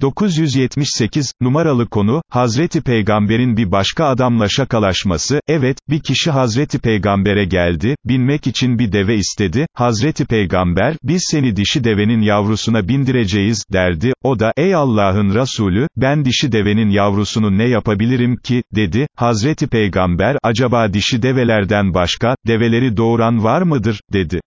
978, numaralı konu, Hazreti Peygamber'in bir başka adamla şakalaşması, evet, bir kişi Hazreti Peygamber'e geldi, binmek için bir deve istedi, Hazreti Peygamber, biz seni dişi devenin yavrusuna bindireceğiz, derdi, o da, ey Allah'ın Resulü, ben dişi devenin yavrusunu ne yapabilirim ki, dedi, Hazreti Peygamber, acaba dişi develerden başka, develeri doğuran var mıdır, dedi.